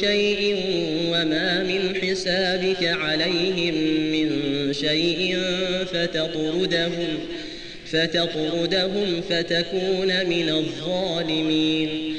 شيء وما من حسابك عليهم من شيء فتطردهم فتطردهم فتكون من الظالمين.